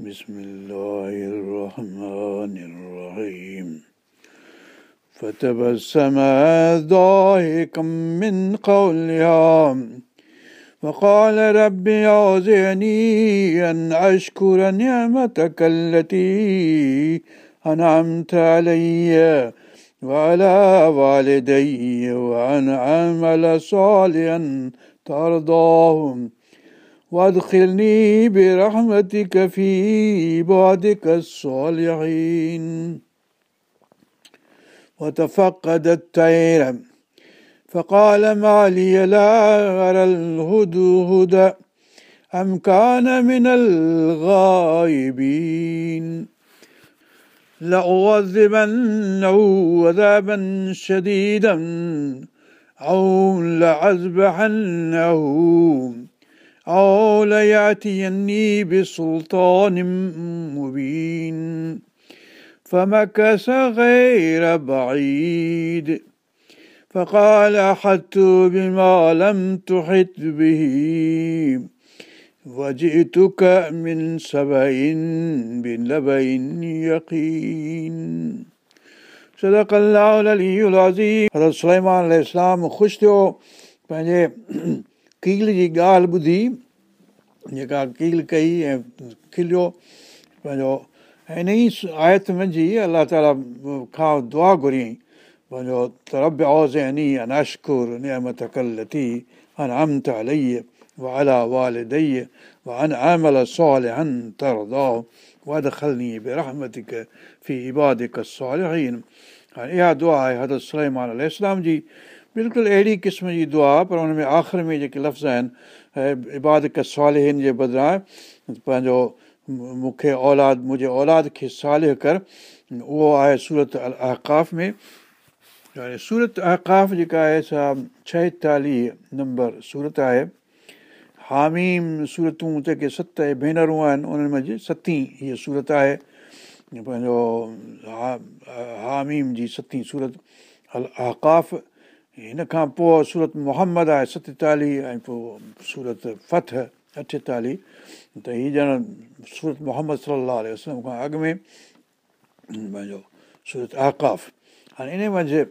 بسم الله الرحمن الرحيم. فتبسم ضاحكا من قولها وقال رب أوزعني أن أشكر نعمتك التي أنعمت علي وعلى والدي وأن أعمل صالحا ترضاه. وادخلني برحمتك في عبادك الصالحين. وتفقد الطير فقال ما لي لا أرى الهدهد. أم كان من الغائبين. لأعذبنه عذابا شديدا. أو لأذبحنه. أو ليأتيني بسلطان مبين فمكث غير بعيد فقال أحدت بما لم تحط به وجئتك من سبع بنبأ يقين صدق الله العلي العظيم حضرت سليمان علیہ السلام ख़ुशि थियो पंहिंजे कील जी ॻाल्हि ॿुधी जेका कील कई ऐं खिलियो पंहिंजो ऐं इन ई आयत मंझि अलाह ताला खां दुआ घुरियईं पंहिंजो तरब औज़नी अनाशकुर नियमत कल थी अन अमत अलई व अला वाल दई व अन अमल صالحا ترضاه وادخلني برحمتك في عبادك الصالحين हाणे इहा दुआ आहे हज़रत सलेमान अल जी بلڪل اهڙي قسم جي دعا پر هن ۾ آخر ۾ جيڪي لفظ آهن ابادڪ سالهن جي بدران پنهنجو مون کي اولاد منهنجي اولاد کي ساله ڪر. اهو آهي سورت ال اهڪاف ۾ سورت اهڪاف جيڪا آهي سا ڇهتاليهه نمبر سورت آهي. هاميم صورتون جيڪي ست ڀينرون آهن انهن منجهه ستين هيءَ سورت آهي. پنهنجو ها هاميم جي ستين سورت ال اهڪاف هن کان پوءِ سورت محمد آهي ستيتاليهه ۽ پوءِ سورت فٿ اٺيتاليهه ته هيءَ ڄڻ سورت محمد صلاح وسلم کان اڳ ۾ پنهنجو سورت اهڪاف هاڻي ان منجهه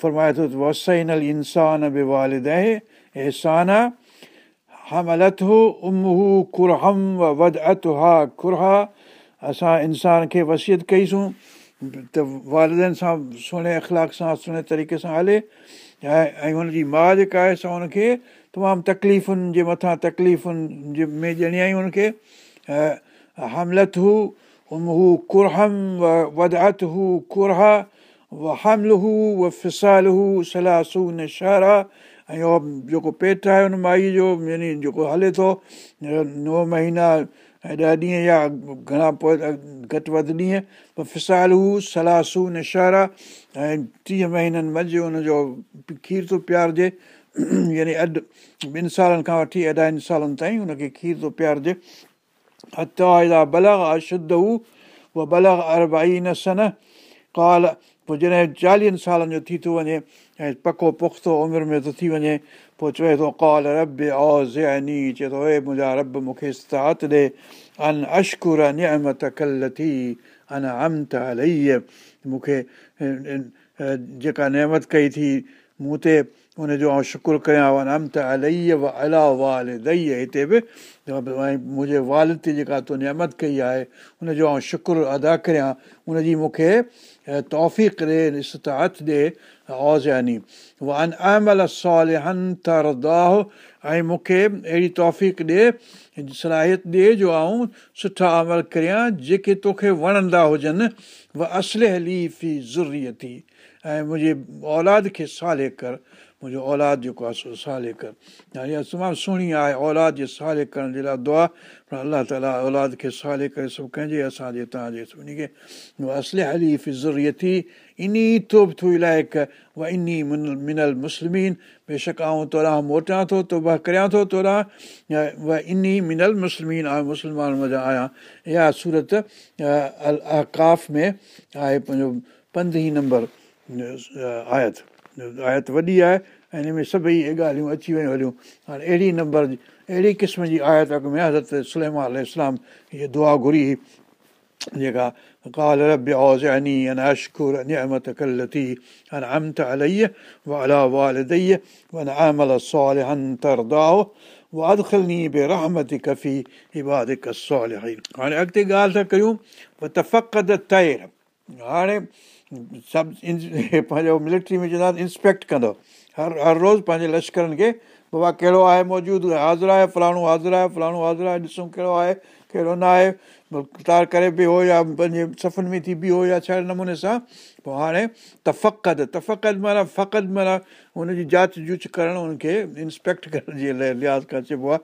فرمائي ٿو وسين ال انسان به والد احسان هملت هو ام هو ڪرهم ود ات ها ڪرها اسان انسان کي وسيت ڪئيسون ته والدين سان سهڻي اخلاڪ سان سهڻي طريقي سان هلي. ۽ هن جي ماءُ جيڪا آهي سا هن کي تمام تڪليفن جي مٿان تڪليفن جي ۾ ڄڻيائي هن کي. هملت هو هو ڪرهم ودئت هو ڪرها همل هو و فسال هو سلاسو نشارا ۽ اهو جيڪو پيٽ آهي هن مائيءَ جو يعني جيڪو هلي ٿو نو مهينا ۽ ڏهه ڏينهن يا گهڻا پوءِ گهٽ وڌ ڏينهن پر فسال سلاسو نشارا ۽ ٽيهه مهينن منجهه هن جو کير ٿو پيارجي يعني اڌ ٻن سالن کان وٺي اڍائين سالن تائين هن کي کير ٿو پيارجي هٿا بلگ اشڌ هو اها بلگ اربائي نه سن ڪال پوءِ جڏهن چاليهن سالن جو ٿي ٿو وڃي ۽ پڪو پختو عمر ۾ ٿو ٿي وڃي پوءِ چئي ٿو جيڪا نيمت ڪئي ٿي مون تي هن جو شڪر ڪيان امت الئي و الا وال دئي هتي به منهنجي وال تي جيڪا تو نيمت ڪئي آهي هن جو آئون شڪر ادا ڪريان هن جي مون کي توف ڏي استات ڏي اوزياني و ان عمل سال هن ترداهه ۽ مون کي اهڙي توف ڏي صلاحيت ڏي جو آئون سٺا عمل ڪريان جيڪي توکي وڻندا هجن و اصلي هلي في زري ٿي ۽ منهنجي اولاد کي سالي ڪر منهنجو اولاد جيڪو آهي سو سالي ڪر. اها تمام سهڻي آهي اولاد جي سالي ڪرڻ جي لاءِ دعا. پر الله تالا اولاد کي سالي ڪري سڀ ڪنهن جي اسان جي سڀني کي. اصلي هلي في زري ٿي ان توب ٿو الائڪ و ان منل مسلمين. بيشڪ آئون توران موٽيان ٿو توبا ڪريان ٿو توران و ان منل مسلمين آئون مسلمان مزا آهيان. اها سورت ال اهڪاف ۾ آهي پنهنجو پندرهين نمبر آيت आयत वॾी आहे ऐं हिन में सभई ॻाल्हियूं अची वियूं हलियूं हाणे अहिड़ी नंबर अहिड़ी क़िस्म जी आयत अॻ में हज़रत सलेमा इस्लाम हीअ दुआ घुरी जेका قال رب أوزعني أن أشكر نعمتك التي أنعمت علي وعلى والدي وأن أعمل صالحا ترضاه وأدخلني برحمتك في عبادك الصالحين हाणे अॻिते ॻाल्हि था कयूं तफ़क़द तैर हाणे سڀ پنهنجو ملٽري ۾ چوندا انسپيڪٽ ڪندو هر هر روز پنهنجي لشڪرن کي بابا ڪهڙو آهي موجود حاضر آهي فلاڻو حاضر آهي فلاڻو حاضر آهي ڏسون ڪهڙو آهي ڪهڙو نه آهي تار ڪري به هو يا پنهنجي صفن ۾ ٿي بيهو يا ڇا نموني سان پوءِ هاڻي تفقد تفقد معنيٰ فقط معنيٰ هن جي جانچ جوچ ڪرڻ هن کي انسپيڪٽ ڪرڻ جي لاءِ لحاظ چئبو آهي.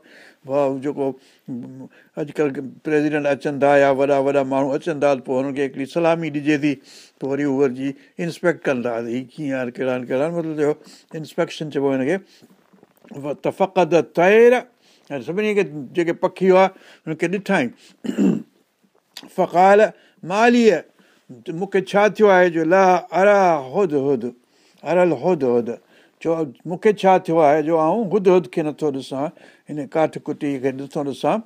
ڀاءُ جيڪو اڄڪلهه پريزيڊنٽ اچن ٿا يا وڏا وڏا ماڻهو اچن ٿا پوءِ هنن کي هڪڙي سلامي ڏجي ٿي پوءِ وري اها جي انسپيڪٽ ڪندا هيءَ ڪيئن آهي ڪهڙا آهن ڪهڙا آهن مطلب انسپيڪشن چئبو آهي هن کي. تفقد تير ۽ سڀني کي جيڪي پکي هئا هن کي ڏٺائي فقال ماليءَ مون کي ڇا ٿيو آهي جو لا ارا حد چئو مون کي ڇا ٿيو آهي جو آئون حد کي نٿو ڏسان هن ڪاٺ ڪٽي کي ڏسو ڏسان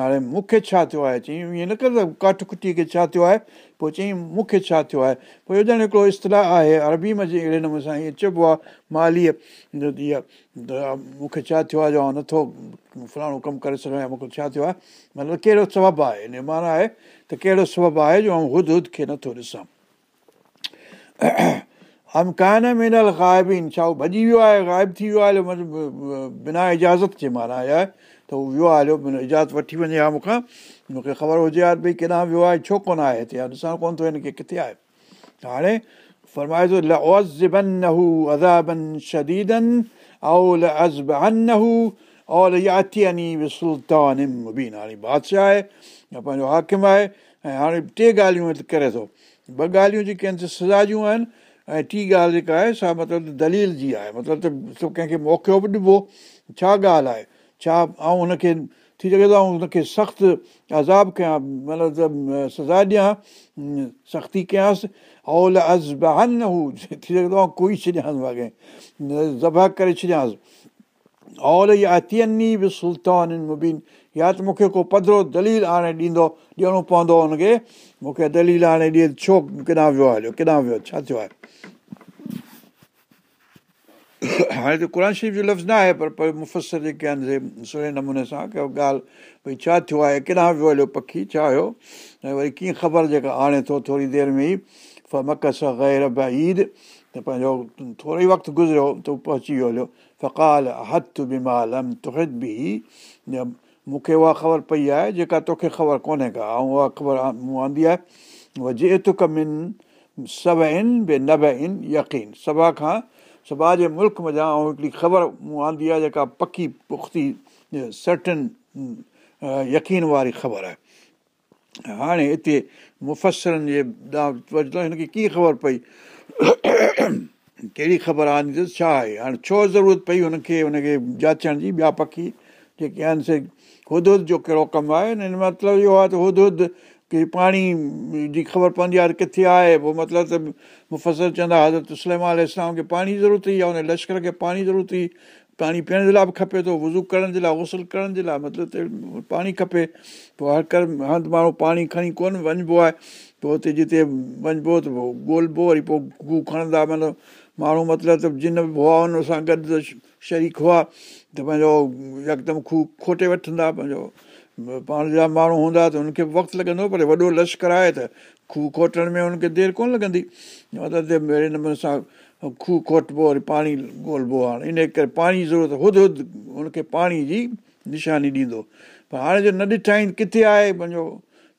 هاڻي مون کي ڇا ٿيو آهي چئين ائين نه ڪر ڪاٺ ڪٽيءَ کي ڇا ٿيو آهي؟ پوءِ چئين مون کي ڇا ٿيو آهي؟ پوءِ ڄڻ هڪڙو اصطلاح آهي عربي ۾ جي اهڙي نموني سان ائين چئبو آهي ماليءَ مون کي ڇا ٿيو آهي جو آئون نٿو فلاڻو ڪم ڪري سگهان يا مون کي ڇا ٿيو آهي؟ مطلب ڪهڙو سبب آهي؟ هن معنيٰ آهي ته ڪهڙو سبب آهي جو آئون حد حد کي نٿو ڏسان امڪان منل غائبين ڇا اهو ڀڄي ويو آهي غائب ٿي ويو آهي هليو مطلب بنا اجازت جي معنيٰ آهي ته اهو ويو آهي هليو اجازت وٺي وڃي ها مون کان. مون کي خبر هجي ها ڀئي ڪيڏانهن ويو آهي ڇو ڪونه آهي هتي؟ ڏسڻ ڪونه ٿو هن کي ڪٿي آهي. هاڻي فرمائي ٿو ازابن شديدن سلطان مبين. هاڻي بادشاهه آهي يا پنهنجو حاڪم آهي ۽ هاڻي ٽي ڳالهيون ڪري ٿو. ٻه ڳالهيون جيڪي آهن سزا جون آهن ۽ ٽي ڳالهه جيڪا آهي سا مطلب دليل جي آهي. مطلب ته ڪنهن کي موقعو به ڏبو ڇا ڳالهه آهي؟ ڇا ۽ هن کي ٿي سگهي ٿو ۽ هن کي سخت عذاب ڪيان مطلب ته سزا ڏيان سختي ڪيانس. اول ازبهن هو ٿي سگهي ٿو ڪوئي ڇڏيانس واگي ذبح ڪري ڇڏيانس. اول يا اتيني به سلطان مبين. يا ته مون کي ڪو پڌرو دليل آڻي ڏيندو ڏيڻو پوندو هن کي مون کي دليل آڻي ڏئي ڇو ڪيڏانهن ويو آهي ڪيڏانهن ويو ڇا ٿيو آهي هاڻي ته قر شريف جو لفظ نه آهي پر پر مفسر جيڪي آهن سهڻي نموني سان ڪه ڳالهه ڀئي ڇا ٿيو آهي ڪيڏانهن ويو هليو پکي ڇا هيو ۽ وري ڪيئن خبر جيڪا آڻي ٿو ٿوري دير ۾ ئي مڪس غير عيد ته پنهنجو ٿورو ئي وقت گذريو ته پهچي ويو هليو فقال هٿ بيمال به مون کي اها خبر پئي آهي جيڪا توکي خبر ڪونهي ڪا. ۽ اها خبر مون آندي آهي اها جي تڪ من سڀ آهن بي نب آهن يقين. سڀا کان سڀا جي ملڪ ۾۽ هڪڙي خبر مون آندي آهي جيڪا پڪي پختي سرٽن يقين واري خبر آهي. هاڻي هتي مفسرن جي ڏانهن هن کي ڪيئن خبر پئي؟ ڪهڙي خبر آندي اٿس ڇا آهي؟ هاڻي ڇو ضرورت پئي هن کي هن کي جاچڻ جي؟ ٻيا پکي جيڪي آهن سي حد حد جو ڪهڙو ڪم آهي هن مطلب اهو آهي ته حد حد ڪه پاڻي جي خبر پوندي آهي ڪٿي آهي؟ پوءِ مطلب ته مفسر چوندا حضرت سليما اسلام کي پاڻي ضرورت هئي يا هن لشڪر کي پاڻي ضرورت هئي پاڻي پيئڻ جي لاءِ به کپي ٿو وضو ڪرڻ جي لاءِ گسل ڪرڻ جي لاءِ مطلب ته پاڻي کپي. پوءِ هر ڪر هنڌ ماڻهو پاڻي کڻي ڪونه وڃبو آهي پوءِ هتي جتي وڃبو ته پوءِ ڳولهبو وري پوءِ گو کڻندا مطلب ماڻهو مطلب ته جن به هن سان گڏ شريڪ هئا ته پنهنجو يڪدم کوهه کوٽي وٺندا پنهنجو پاڻ جا ماڻهو هوندا ته هن کي وقت لڳندو پر وڏو لشڪر آهي ته کوهه کوٽڻ ۾ هن کي دير ڪونه لڳندي. مطلب اهڙي نموني سان کوهه کوٽبو وري پاڻي ڳولهبو هاڻي ان ڪري پاڻي جي ضرورت حد حد هن کي پاڻي جي نشاني ڏيندو. پر هاڻي جو نه ڏٺائي ڪٿي آهي پنهنجو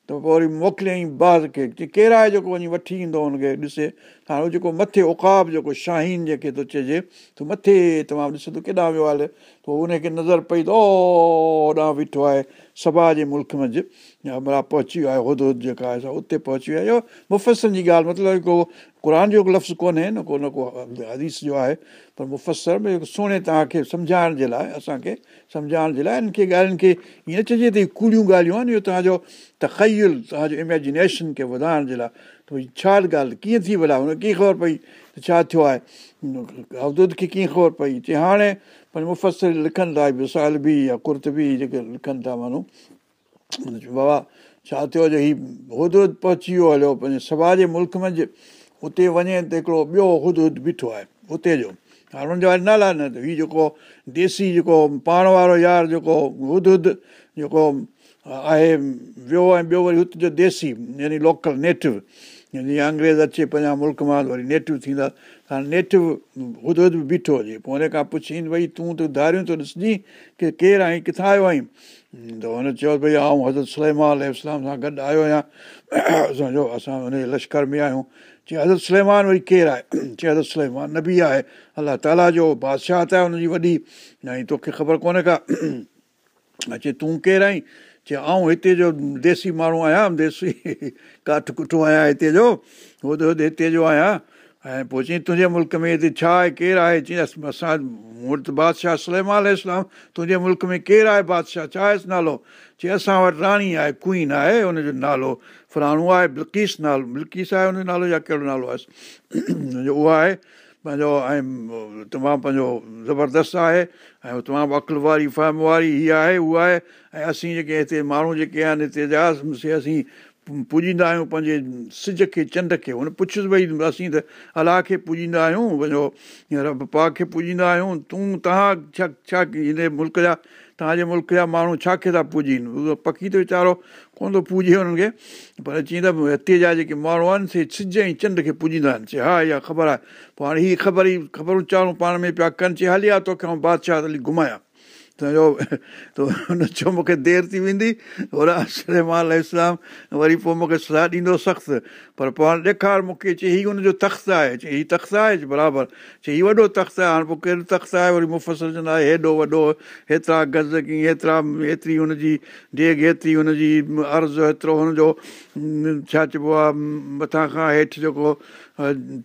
ته پوءِ وري موڪليئين باز کي ڪير آهي جيڪو وڃي وٺي ايندو هن کي ڏسي هاڻي جيڪو مٿي اڪاب جيڪو شاهين جيڪي ٿو چئجي ته مٿي تمام ڏسي ٿو ڪيڏانهن ويو هلي پوءِ هن کي نظر پئي ته اوڏانهن بيٺو آهي سڀا جي ملڪ منجهه. پهچي ويو آهي حد جيڪا آهي اتي پهچي ويو آهي. مفسن جي ڳالهه مطلب ڪو قر جو لفظ ڪونهي نه ڪو نه ڪو حديث جو آهي. پر مفسر ۾ سهڻي توهان کي سمجهائڻ جي لاءِ اسان کي سمجهائڻ جي لاءِ هن کي ڳالهين کي ائين چئجي ته ڪوڙيون ڳالهيون آهن اهو توهان جو تخيل توهان جو اميجنيشن کي وڌائڻ جي لاءِ ڀئي ڇا ڳالهه ڪيئن ٿي ڀلا هن کي ڪيئن خبر پئي ته ڇا ٿيو آهي اودود کي ڪيئن خبر پئي چئي هاڻي مفسر لکن ٿا وصال به يا ڪرت به جيڪي لکن ٿا ماڻهو بابا ڇا ٿيو جو هيءُ هدد پهچي ويو هليو پنهنجي سڀا جي ملڪ ۾ اتي وڃي ته هڪڙو ٻيو هدد بيٺو آهي اتي جو هاڻي هنن جو نالا نه هيءُ جيڪو ديسي جيڪو پاڻ وارو يار جيڪو هدد جيڪو آهي ويو ۽ ٻيو وري هتي جو ديسي يعني لوڪل نيٽو جيئن انگريز اچي پنهنجا ملڪ مان وري نيٽو ٿيندا هاڻي نيٽو هدد به بيٺو هجي پوءِ هن کان پڇين ڀئي تون ته ڌاريون ٿو ڏسجي ڪه ڪير آهين ڪٿان آيو آهين ته هن چيو ڀئي آئون حضرت سليما اسلام سان گڏ آيو آهيان اسان جو اسان هن لشڪر ۾ آهيون چئي حضرت سليمان وري ڪير آهي چئي حضرت سليمان نه به آهي الله تالا جو بادشاهه آهي هن جي وڏي ۽ توکي خبر ڪونهي ڪا اچي تون ڪير آهين چئي آئون هتي جو ديسي ماڻهو آهيان ديسي ڪاٺ ڪٺو آهيان هتي جو هودو هتي جو آهيان. ۽ پوءِ چئي تنهنجي ملڪ ۾ هتي ڇا آهي ڪير آهي؟ چئي اسان مون وٽ بادشاهه سليما اسلام تنهنجي ملڪ ۾ ڪير آهي بادشاهه؟ ڇا آهيس نالو؟ چئي اسان وٽ راڻي آهي ڪوين آهي هن جو نالو فلاڻو آهي بلڪيس نالو بلڪيس آهي هن جو نالو يا ڪهڙو نالو آهي؟ اهو آهي پنهنجو ۽ تمام پنهنجو زبردست آهي ۽ تمام عقل واري فهم واري هيءَ آهي اها آهي ۽ اسين جيڪي هتي ماڻهو جيڪي آهن هتي جا اسين پوڄيندا آهيون پنهنجي سج کي چنڊ کي. هن پڇيس ڀئي اسين ته الله کي پوڄيندا آهيون پنهنجو رب پا کي پوڄيندا آهيون. تون توهان ڇا ڇا هن ملڪ جا توهان جي ملڪ جا ماڻهو ڇا کي ٿا پوڄين؟ اهو پکي ته ويچارو ڪونه ٿو پوڄي هنن کي. پر چئي ته هتي جا جيڪي ماڻهو آهن سي سج ۽ چنڊ کي پوڄيندا آهن. چئي ها اها خبر آهي. پوءِ هاڻي هيءَ خبر ئي خبرون چاڙهون پاڻ ۾ پيا ڪن چئي هلي آهي توکي آئون بادشاهه هلي گهمايان ته هن چيو مون کي دير ٿي ويندي اوڙا اسلام وري پوءِ مون کي صلاح ڏيندو سخت. پر پوءِ هاڻي ڏيکار مون کي چئي هيءُ هن جو تخت آهي. چئي هيءُ تخت آهي؟ برابر. چئي هيءُ وڏو تخت آهي. هاڻي پوءِ ڪهڙو تخت آهي؟ وري مفسر چوندا هيڏو وڏو هيترا گز ڪه هيترا هيتري هن جي ڊيگهه هيتري هن جي عرض هيترو هن جو ڇا چئبو آهي مٿان کان هيٺ جيڪو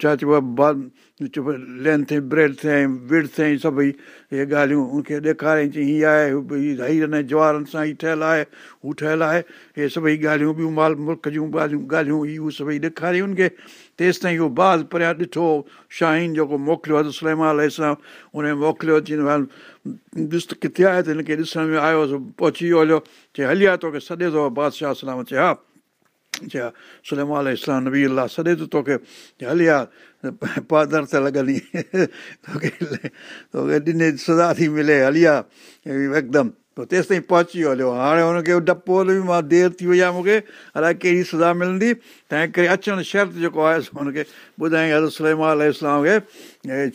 ڇا چئبو آهي ۽ بريٿ ۽ ورٿ ۽ سڀئي اهي ڳالهيون ان کي ڏيکاريئين چئي هيءَ آهي هيرن جوارن سان ئي ٺهيل آهي هو ٺهيل آهي اهي سڀئي ڳالهيون ٻيون مال ملڪ جون ڳالهيون ڳالهيون اهي سڀئي ڏيکاريون ان کي تيس تائين اهو باز پريان ڏٺو شاهين جيڪو موڪليو آهي سليما سان ان موڪليو اچي ڏس ڪٿي آهي ته هن کي ڏسڻ ۾ آيو پهچي ويو هليو چئي هلي آهي توکي سڏي ٿو بادشاهه سلام چئي ها چيا سليما اسلام نبي الله سڏي ٿو توکي هلي آهي پادر ته لڳندي توکي توکي ڏني سدا ٿي ملي هلي آهي هڪدم پوءِ تيس تائين پهچي ويو هليو هاڻي هن کي ڊيپو به مان دير ٿي وئي آهي مون کي الائي ڪهڙي سدا ملندي تنهن ڪري اچڻ شرط جيڪو آهي هن کي ٻڌائين حضرت سليما اسلام کي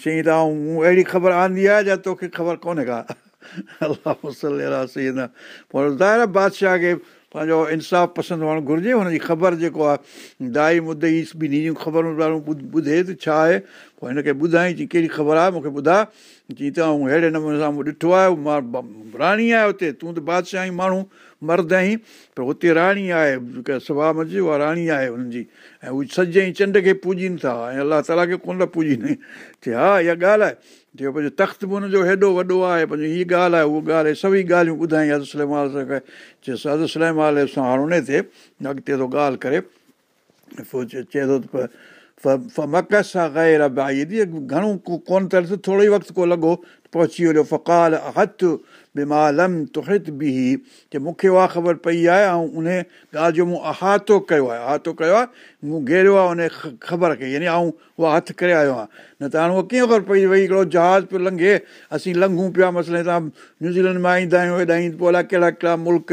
چئي ته مون اهڙي خبر آندي آهي جا توکي خبر ڪونهي ڪا الله مسل سي پوءِ ظاهر بادشاهه کي پنهنجو انصاف پسند هئڻ گهرجي هن جي خبر جيڪو آهي دائي مدعي ٻنهي جون خبرون ٻڌي ته ڇا آهي پوءِ هن کي ٻڌائي چئي ڪهڙي خبر آهي مون کي ٻڌا چئي ته ۽ اهڙي نموني سان مون ڏٺو آهي مان راڻي آهي هتي تون ته بادشاهه آهين ماڻهو مرد آهين پر هتي راڻي آهي جيڪا سڀا منجهه اها راڻي آهي هنن جي. ۽ اهي سج ۽ چنڊ کي پوڄين ٿا ۽ الله تالا کي ڪونه ٿا پوڄين. چئي ها اها ڳالهه آهي. چيو پنهنجو تخت به هن جو هيڏو وڏو آهي پنهنجو هيءَ ڳالهه آهي اها ڳالهه آهي سڀئي ڳالهيون ٻڌائي حضرت سليمال سان چئي حضرت سليمال سان هاڻي هن تي اڳتي ٿو ڳالهه ڪري. پوءِ چئي ٿو ته مڪس غير ڀائي گهڻو ڪونه ته ٿورو ئي وقت ڪو لڳو پهچي ويو فڪال هٿ بمالم تحت به ڪه مون کي اها خبر پئي آهي ۽ ان ڳالهه جو مون اهاتو ڪيو آهي. اهاتو ڪيو آهي مون گهيريو آهي ان خبر کي يعني آئون اها هٿ ڪري آيو آهيان. نه ته هاڻي اها ڪيئن خبر پئي ڀئي هڪڙو جهاز پيو لنگهي اسين لنگهون پيا مسئلي تان نيوزيلينڊ مان ايندا آهيون هيڏا ايندا پوءِ ڪهڙا ڪهڙا ملڪ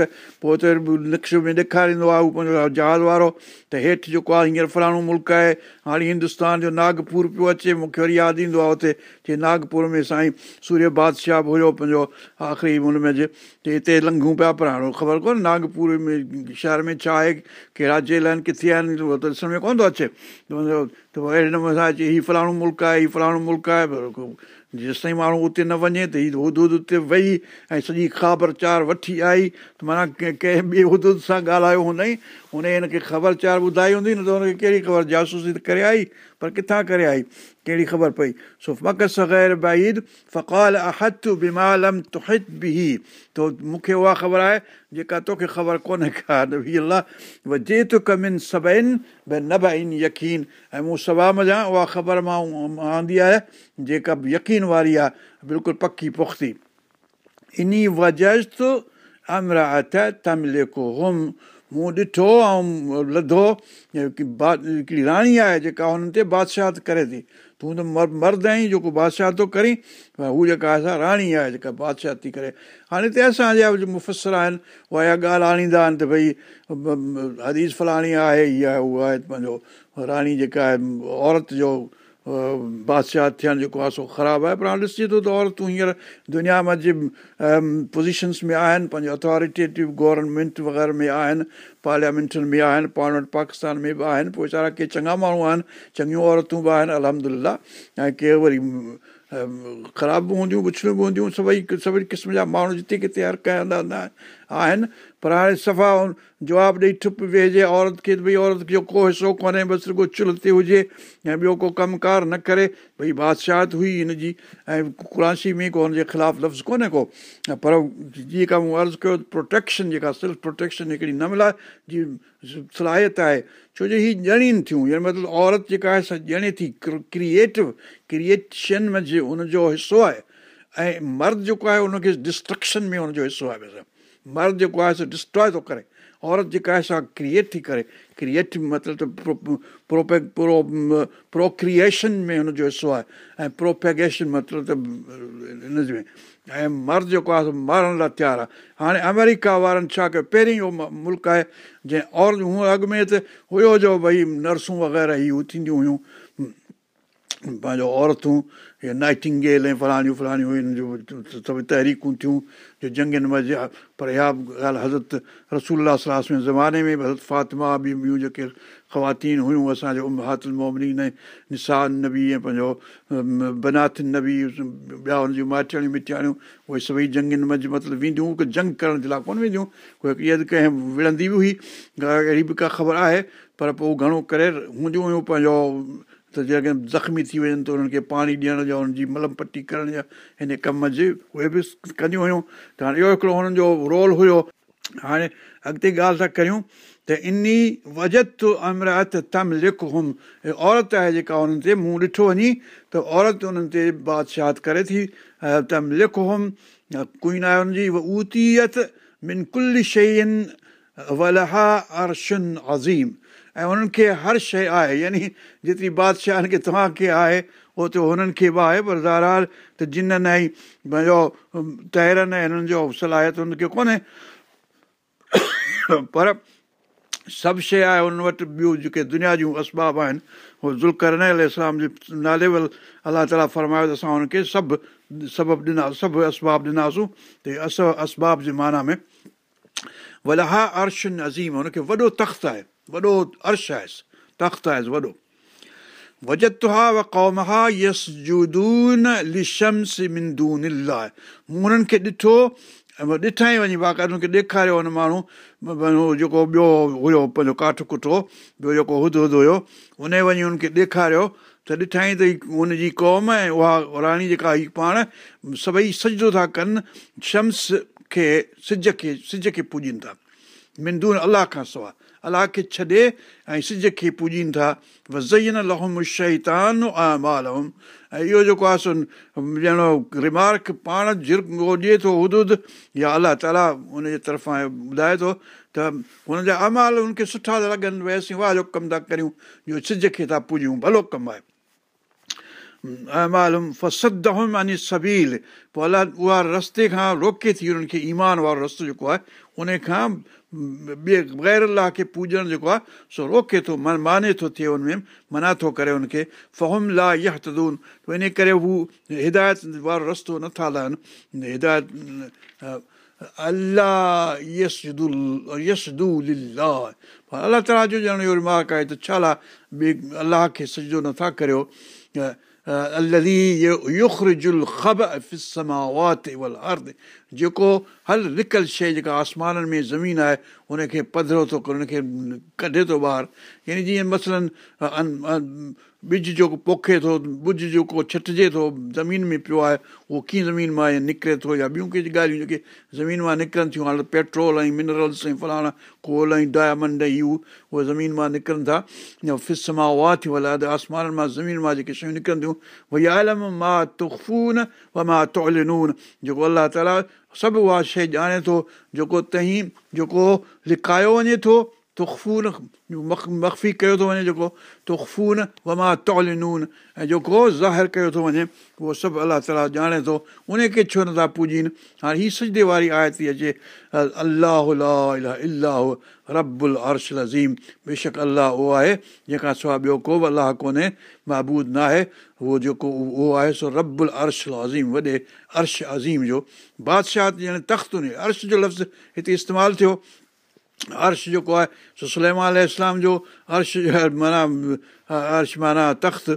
پوءِ ته نڪش ۾ ڏيکاريندو آهي اهو جهاز وارو ته هيٺ جيڪو آهي هينئر فلاڻو ملڪ آهي هاڻي هندستان جو ناگپور پيو اچي مون کي وري ياد ايندو آهي هتي چئي ناگپور ۾ سائين سوريه بادشاهه به هيو پنهنجو آخري هن ۾ جي هتي لنگهون پيا پر هاڻي خبر ڪونهي ناگپور ۾ شهر ۾ ڇا آهي ڪهڙا جيل آهن ڪٿي آهن اهو ته ڏسڻ ۾ ڪونه ٿو اچي ته اهڙي نموني سان اچي هيءُ فلاڻو ملڪ آهي هيءُ فلاڻو ملڪ آهي جيس تائين ماڻهو اتي نه وڃي ته هيءُ حدود اتي ويهي ۽ سڄي خبر چار وٺي آئي ته معنيٰ ڪنهن ڪنهن ٻئي حدود سان ڳالهايو هوندئي ان هن کي خبر چار ٻڌائي هوندي نه ته هن کي ڪهڙي خبر جاسوسي ته ڪري آئي پر ڪٿان ڪري آئي ڪهڙي خبر پئي سو صغير بائيد فقال اهت بمالم تحت به تو مون کي آهي جيڪا يقين واري آهي بلڪل پڪي پختي ان مون ڏٺو ۽ جيڪا هنن تي بادشاهه ڪري ٿي تون ته مر مرد آهين جيڪو بادشاهه ٿو ڪرين هو جيڪا اسان راڻي آهي جيڪا بادشاهه ٿي ڪري. هاڻي هتي اسان جا مفسر آهن اها اها ڳالهه آڻيندا آهن ته ڀئي حديث فلاڻي آهي اها اها آهي پنهنجو راڻي جيڪا آهي عورت جو بادشاهه ٿيڻ جيڪو آهي سو خراب آهي پر هاڻي ڏسي ٿو ته عورتون هينئر دنيا ۾ جي پوزيشنس ۾ آهن پنهنجو اٿارٽيٽو گورنمينٽ وغيره ۾ آهن پارليامينٽن ۾ آهن پاڻ وٽ پاڪستان ۾ به آهن پوءِ ويچارا ڪي چڱا ماڻهو آهن چڱيون عورتون به آهن الهمدلا ۽ ڪي وري خراب به هونديون بڇڙيون به هونديون سڀئي سڀئي قسم جا ماڻهو جتي ڪٿي هر ڪنهن هنڌا آهن پر هاڻي صفا جواب ڏيئي ٺپ ويهجي عورت کي ڀئي عورت جو ڪو حصو ڪونهي بس رڳو چلهه تي هجي ۽ ٻيو ڪو ڪم ڪار نه ڪري. ڀئي بادشاهت هئي هن جي ۽ ڪراشي ۾ ڪو هن جي خلاف لفظ ڪونهي ڪو. پر جيڪا مون عرض ڪيو پروٽيڪشن جيڪا سيلف پروٽيڪشن هڪڙي نه ملائي جي صلاحيت آهي. ڇو جو هيءَ ڄڻين ٿيون يعني مطلب عورت جيڪا آهي سا ڄڻي ٿي. ڪريئيٽو ڪرئيشن ۾ جي هن جو حصو آهي. ۽ مرد جيڪو آهي ان کي ڊسٽرڪشن ۾ هن جو حصو آهي مرد جيڪو آهي سو ڊسٽراي ٿو ڪري. عورت جيڪا آهي سا ڪرئيٽ ٿي ڪري. ڪرئيٽ مطلب ته پروپي پرو پروڪرئيشن ۾ هن جو حصو آهي. ۽ پروپيگيشن مطلب ته هن ۾.۽ مرد جيڪو آهي مارڻ لاءِ تيار آهي. هاڻي آمريڪا وارن ڇا ڪيو؟ پهرين اهو ملڪ آهي جنهن عورت هونئن اڳ ۾ ته هيو جو ڀئي نرسون وغيره اهي ٿينديون هيون پنهنجو عورتون اهي نائٽنگيل ۽ فلاڻيون فلاڻيون هن جو سڀئي تحريڪون ٿيون جو جنگن مزا پر اها ڳالهه حضرت رسول سلاس ۾ زماني ۾ حضرت فاطمه به ٻيون جيڪي خواتين هيون اسان جو امهاتل مومنين ۽ نسان نبي ۽ پنهنجو بناتن نبي ٻيا هنجون ماٽياڻيون مٽياڻيون اهي سڀئي جنگن منجهه مطلب وينديون ڪه جنگ ڪرڻ جي لاءِ ڪونه وينديون ڪوئي ڪنهن وڙهندي به هئي اهڙي به ڪا خبر آهي پر پوءِ گهڻو ڪري هونديون هيون پنهنجو ته جيڪڏهن زخمي ٿي وڃن ته انهن کي پاڻي ڏيڻ جا هن جي ملم پٽي ڪرڻ جا هن ڪم جي اهي به ڪنديون هيون. ته هاڻي اهو هڪڙو هنن جو رول هيو. هاڻي اڳتي ڳالهه ٿا ڪريون ته ان وجت امرات تم لک هم عورت آهي جيڪا هنن تي مون ڏٺو وڃي ته عورت انهن تي بادشاهه ڪري ٿي تم لک هم شين ولها ارشن عظيم ۽ انهن کي هر شيءِ آهي يعني جيتري بادشاهن کي توهان کي آهي اوترو هنن کي به آهي پر زارار ته جنن ۽ پنهنجو تيرن ۽ هنن جو صلاحيت هن کي ڪونهي. پر سڀ شيءِ آهي هن وٽ ٻيون جيڪي دنيا جون اسباب آهن اهو زلڪر ول الله تالا فرمايو ته اسان هن کي سڀ سبب ڏنا سڀ اسباب ڏناسون. اس اسباب جي معنيٰ ۾ ڀلي ها عظيم هن کي وڏو تخت آهي وڏو عرش آهيس تخت آهيس وڏو وجت ها مون هنن کي ڏٺو ڏٺا ئي وڃي باقائدي هن کي ڏيکاريو هن ماڻهو جيڪو ٻيو هيو پنهنجو ڪاٺ ڪٺو ٻيو جيڪو حد حد هيو ان وڃي هن کي ڏيکاريو. ته ڏٺائي ته هن جي قوم ۽ اها راڻي جيڪا هي پاڻ سڀئي سجدو ٿا ڪن شمس کي سج کي سج کي پوڄن ٿا مندون الله کان سواءِ الله کي ڇڏي ۽ سج کي پوڄين ٿا وزن لهم شيطان آمالهم ۽ اهو جيڪو آهي سو ڄڻو رمارڪ پاڻ اهو ڏئي ٿو حد يا الله تالا هن جي طرفان ٻڌائي ٿو ته هن جا امال هن کي سٺا ٿا لڳن ڀئي اسين واهه جو ڪم ٿا ڪريون اهو سج کي ٿا پوڄيون ڀلو ڪم آهي معلوم فسد اني سبيل پوءِ الله اها رستي کان روڪي ٿي انهن کي ايمان وارو رستو جيڪو آهي ان کان ٻئي غير الله کي پوڄڻ جيڪو آهي سو روڪي ٿو من ماني ٿو ٿئي هن ۾ منا ٿو ڪري هن کي فهم لا يهتدون ان ڪري هو هدايت وارو رستو نٿا هلائين هدايت الله الله تالا جو ڄڻ اهو رمارڪ آهي ته ڇا لا ٻئي الله کي سڄو نٿا ڪريو الذي يخرج الخبأ في السماوات والارض जेको हर लिकल शइ जेका आसमाननि में ज़मीन आहे उनखे पधरो थो करे उनखे कढे थो ॿाहिरि यानी जीअं मसइलनि ٻج جيڪو پوکي ٿو ٻج جيڪو ڇٽجي ٿو زمين ۾ پيو آهي اهو ڪيئن زمين مان نڪري ٿو يا ٻيون ڪنهن ڳالهيون جيڪي زمين مان نڪرن ٿيون هاڻي پيٽرول ۽ منرلس ۽ فلاڻا ڪال ۽ ڊائمنڊ ۽ اهو اهي زمين مان نڪرن ٿا يا فس مان اها ٿيون هلائي آسمانن مان زمين مان جيڪي شيون نڪرن ٿيون ڀئي عالم مان تفون و مان تولنون جيڪو الله تالا سڀ اها شيءِ ڄاڻي ٿو جيڪو ٿئي جيڪو لڪايو وڃي ٿو تخفون مخفي ڪيو ٿو وڃي جيڪو تخفون وما تولنون ۽ جيڪو ظاهر ڪيو ٿو وڃي اهو سڀ الله تالا ڄاڻي ٿو ان کي ڇو نٿا پوڄين هاڻي هيءَ سجدي واري آيت ٿي اچي الله الله ربل عرش عظيم بيشڪ الله اهو آهي جنهن کان سواءِ ٻيو ڪو به الله ڪونهي مهبود نه آهي اهو جيڪو اهو آهي سو ربل عرش عظيم وڏي عرش عظيم جو بادشاهه ڄڻ تخت ان عرش جو لفظ هتي استعمال ٿيو عرش جيڪو آهي سو سليما اسلام جو عرش معنيٰ عرش معنيٰ تخت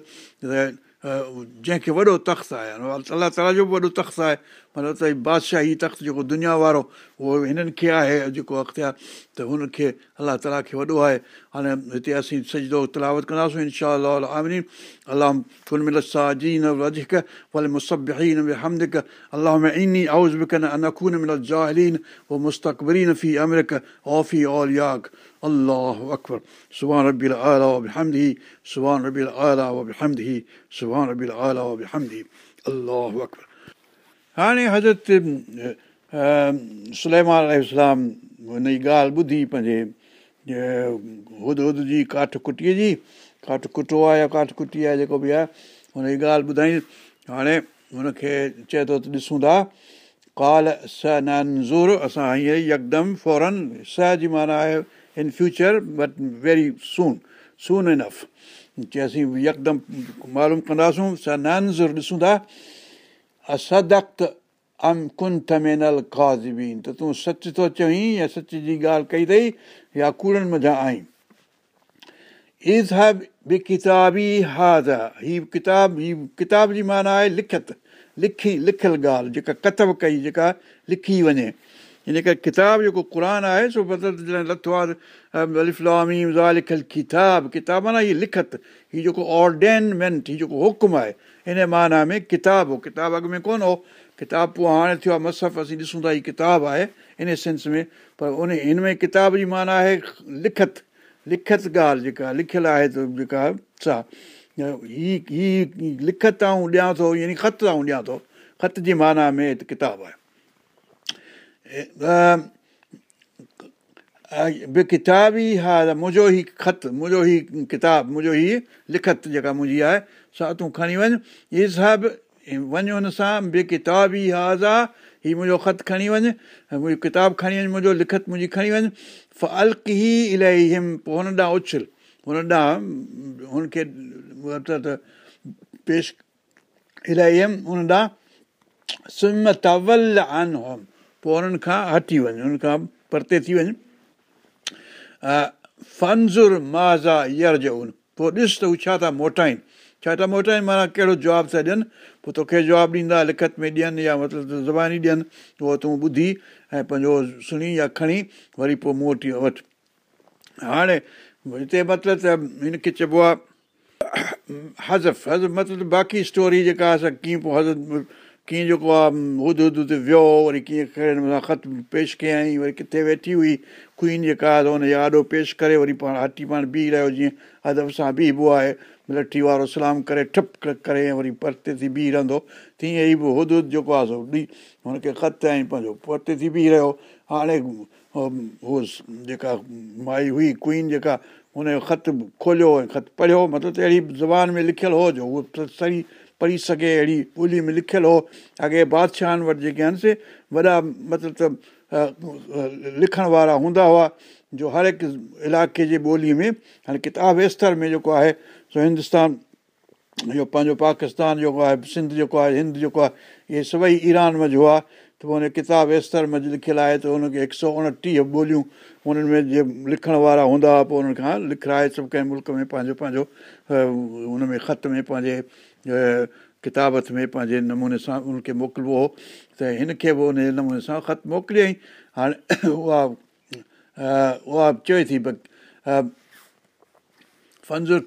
جنهن کي وڏو تخت آهي الله تالا جو به وڏو تخت آهي مطلب ته بادشاهي تخت جيڪو دنيا وارو اهو هنن کي آهي جيڪو اختيار ته هن کي الله تالا کي وڏو آهي. هاڻي هتي اسين سجدو تلاوت ڪنداسين انشا ڪل مل ساجين ڀلي مسبين همدڪ الله ۾ ان آئز به ڪن انکون مل جاهلين اهو مستقبرين في وبهمدي سبان ربيل اعليٰ وبهمدي الله اڪبر هاڻي حضرت هن جي ڳالهه ٻڌي پنهنجي حد حد جي ڪاٺ ڪٽيءَ جي. ڪاٺ ڪٽو آهي يا ڪاٺ ڪٽي آهي جيڪو به آهي هن جي ڳالهه ٻڌائي. هاڻي هن کي چئي ٿو ته ڏسون ٿا ڪال س نزر اسان هيئن يڪدم فورن س جي معنيٰ آهي in future but very soon soon enough چيوسين يڪدم معلوم ڪنداسون س نزر ڏسون ٿا اسدڪت ام ڪنٿ مينل خازبين ته تون سچ ٿو چوين يا سچ جي ڳالهه ڪئي اٿئي يا ڪوڙن مزا به ڪتابي ڪتاب جي معنيٰ آهي لکت لکي لکيل ڳالهه جيڪا ڪتب ڪئي جيڪا لکي وڃي ان ڪري ڪتاب جيڪو قر آهي سو لٿو آهي ڪتاب معنيٰ هيءَ لکت هيءَ جيڪو آرڊينمينٽ هيءَ جيڪو حڪم آهي هن معنيٰ ۾ ڪتاب هو ڪتاب اڳ ۾ ڪونه هو ڪتاب پوءِ هاڻي ٿيو آهي مسف اسين ڏسون ٿا هيءَ ڪتاب آهي ان سينس ۾ پر ان هن ۾ ڪتاب جي معنيٰ آهي لکت لکت ڳالهه جيڪا لکيل آهي ته جيڪا سا هي هي لکت آئون ڏيان ٿو يعني خط آئون ڏيان ٿو خط جي معنيٰ ۾ ڪتاب آهي به ڪتاب ئي ها منهنجو ئي خط منهنجو ئي ڪتاب منهنجو ئي لکت جيڪا منهنجي آهي سا تون کڻي وڃ اهي سڀ وڃ هن سان به ڪتاب ئي هازا هيءُ منهنجو خط کڻي وڃ منهنجي ڪتاب کڻي وڃ منهنجو لکت منهنجي کڻي وڃ فلڪ ئي الاهي هن ڏانهن اڇل هن ڏانهن هن کي پيش الاهي هم هن ڏانهن سم تول آن هوم پوءِ هنن کان هٽي وڃ هن کان پرتي ٿي وڃ. فنزر پوءِ ڏس ته هو ڇا ٿا موٽائن. ڇا ٿا موٽائن؟ معنيٰ ڪهڙو جواب ٿا ڏين؟ پوءِ توکي جواب ڏيندا لکت ۾ ڏين يا مطلب زباني ڏين اهو تون ٻڌي ۽ پنهنجو سڻي يا کڻي وري پوءِ موٽي وٺ. هاڻي هتي مطلب ته هن کي چئبو آهي حذف. هز مطلب باقي اسٽوري جيڪا اسان ڪيئن پوءِ هز ڪيئن جيڪو آهي حد حد تي ويو وري ڪيئن ڪهڙي خط پيش ڪيئين وري ڪٿي ويٺي هئي ڪوين جيڪا ته هن جو آڏو پيش ڪري وري پاڻ هٽي پاڻ بيهه رهيو جيئن ادب سان بيهبو آهي ملٽري وارو سلام ڪري ٺپ ڪري وري پرتي ٿي بيهه رهندو تيئن ئي به حد حد جيڪو آهي سو ڏي هن کي خط ۽ پنهنجو پرتي ٿي بيهه رهيو هاڻي اهو جيڪا مائي هئي ڪوين جيڪا هن جو خط کوليو ۽ خط پڙهيو مطلب ته اهڙي زبان ۾ لکيل هو جو اهو صحيح پڙهي سگهي اهڙي ٻولي ۾ لکيل هو. اڳي بادشاهن وٽ جيڪي آهن سي وڏا مطلب ته لکڻ وارا هوندا هئا جو هر هڪ علائقي جي ٻوليءَ ۾ هاڻي ڪتاب ايستر ۾ جيڪو آهي سو هندستان اهو پنهنجو پاڪستان جيڪو آهي سنڌ جيڪو آهي هند جيڪو آهي اهي سڀئي ايران ۾ جو آهي ته پوءِ هن ڪتاب ايستر ۾ لکيل آهي ته هن کي هڪ سؤ اڻٽيهه ٻوليون هنن ۾ جيئن لکڻ وارا هوندا هئا پوءِ هنن کان لکائي سڀ ڪنهن ملڪ ۾ پنهنجو پنهنجو هن ۾ خط ۾ پنهنجي ڪتابت ۾ پنهنجي نموني سان ان کي موڪلبو هو. ته هن کي به ان نموني سان خط موڪليئين. هاڻي اها اها چئي ٿي فنزر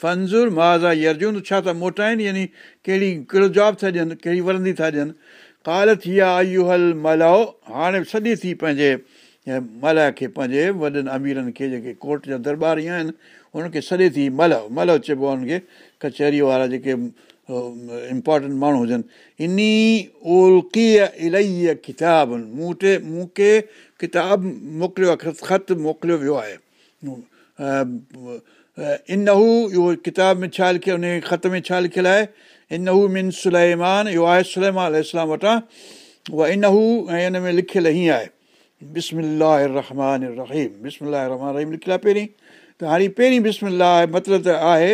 فنزر مازا يرجون ڇا ٿا موٽائن؟ يعني ڪهڙي ڪهڙو جواب ٿا ڏين؟ ڪهڙي ورندي ٿا ڏين؟ ڪالت يا آيون هل ملائو هاڻي سڏي ٿي پنهنجي مهل کي پنهنجي وڏن اميرن کي جيڪي ڪورٽ جا درباري آهن ان کي سڏي ٿي مهل مهل چئبو آهي هن کي ڪچهري وارا جيڪي امپورٽنٽ ماڻهو هجن ان اولڪي الاهي ڪتابن مون وٽ مون کي ڪتاب موڪليو آهي خط موڪليو ويو آهي. ان هو اهو ڪتاب ۾ ڇا لکيو ان خط ۾ ڇا لکيل آهي؟ ان هو من سليمان اهو آهي سليمان وٽان. اها ان هو ۽ ان ۾ لکيل هيئن آهي. بسملا رحمان رهيم رحمان رهيم لکيل آهي پهرين. ته هاڻي پهرين بسملا مطلب ته آهي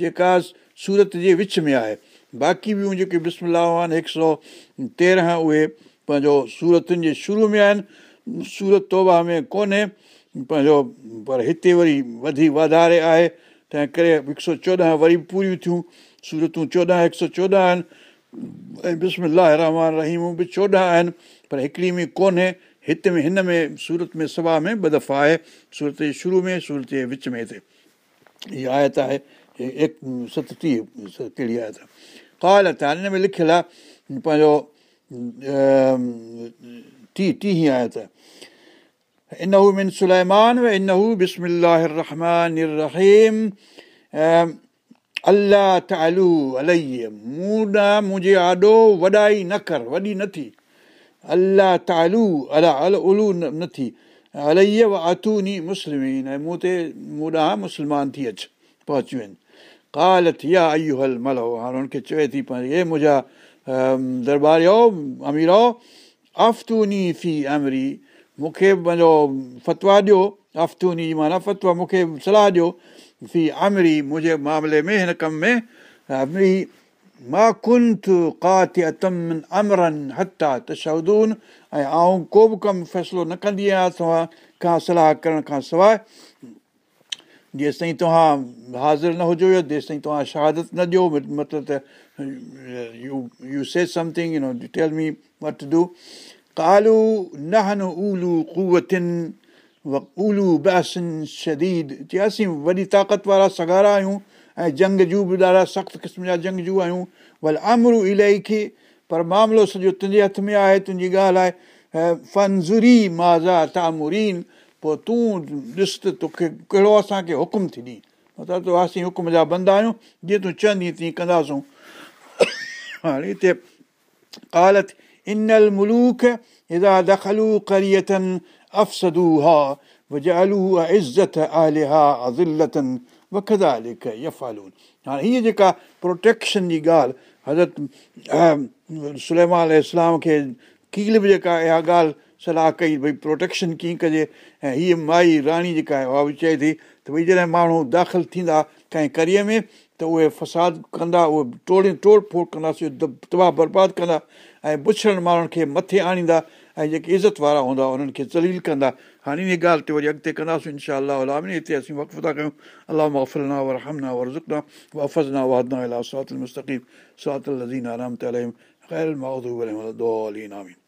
جيڪا سورت جي وچ ۾ آهي. باقي ٻيون جيڪي بسملا آهن هڪ سؤ تيرهن اهي پنهنجو صورتن جي شروع ۾ آهن. سورت توبا ۾ ڪونهي پنهنجو پر هتي وري وڌي وڌاري آهي. تنهن ڪري هڪ سؤ چوڏهن وري پوريون ٿيون. صورتون چوڏهن هڪ سؤ چوڏهن آهن. ۽ بسملا رحمان رهيمون به چوڏهن آهن پر هڪڙي ۾ ڪونهي. هتي ۾ هن ۾ سورت ۾ سڀا ۾ ٻه دفعا آهي. سورت جي شروع ۾ سورت جي وچ ۾ هتي. هيءَ آيت آهي ستٽيهه ڪهڙي آيت هن ۾ لکيل آهي پنهنجو ٽي ٽيهه آيت ان هو من سليمان ان رهيم الله تالو الله مون ڏانهن منهنجي آڏو وڏائي نه ڪر وڏي نه ٿي الله تالو الا ال الو نه ٿي اتوني مسلمين مون تي مون ڏانهن مسلمان ٿي اچ پهچيون آهن ڪال ٿي آهي هل ملو هاڻي هن کي چئي ٿي پنهنجي هي منهنجا درباريو اميرو آفتوني في امري مون کي پنهنجو فتوا ڏيو آفتوني معنيٰ فتوا مون کي صلاح ڏيو في امري منهنجي معاملي ۾ هن ڪم ۾ امري مان ڪنٿ ڪات امرن هٿا تشهدون ۽ آئون ڪو به ڪم فيصلو نه ڪندي آهيان توهان کان صلاح ڪرڻ کان سواءِ جيس تائين توهان حاضر نه هجو يا جيس تائين توهان شهادت نه ڏيو مطلب ته you you see something you know tell me what do Kalu اولو ڪوتن اولو بهسن شديد. چياسين وڏي طاقت وارا سگارا آهيون ۽ جنگ جون به ڏاڍا سخت قسم جا جنگ جون آهيون. ڀلي عمرو الاهي کي پر معاملو سڄو تنهنجي هٿ ۾ آهي تنهنجي ڳالهه آهي فنزري مازا تامرين پوءِ تون ڏس ته توکي ڪهڙو اسان کي حڪم ٿي ڏي اسين حڪم جا بندا آهيون جيئن تون چوندي تيئن ڪنداسون. هاڻي هتي هاڻي هيءَ جيڪا پروٽيڪشن جي ڳالهه حضرت سليمان اسلام کي ڪيل به جيڪا اها ڳالهه صلاح ڪئي ڀئي پروٽيڪشن ڪيئن ڪجي؟ ۽ هيءَ مائي راڻي جيڪا آهي اها به چئي ٿي ته ڀئي جڏهن ماڻهو داخل ٿيندا ڪنهن ڪريءَ ۾ ته اهي فساد ڪندا اهي ٽوڙي توڙ فوڙ ڪنداسين تباهه برباد ڪندا ۽ پڇڙن ماڻهن کي مٿي آڻيندا ۽ جيڪي عزت وارا هوندا انهن کي ذليل ڪندا. هاڻي ان ڳالهه تي وري اڳتي ڪنداسين انشا هتي اسين وقف ڪيون. الله مفلنا تي خير مائدو آمين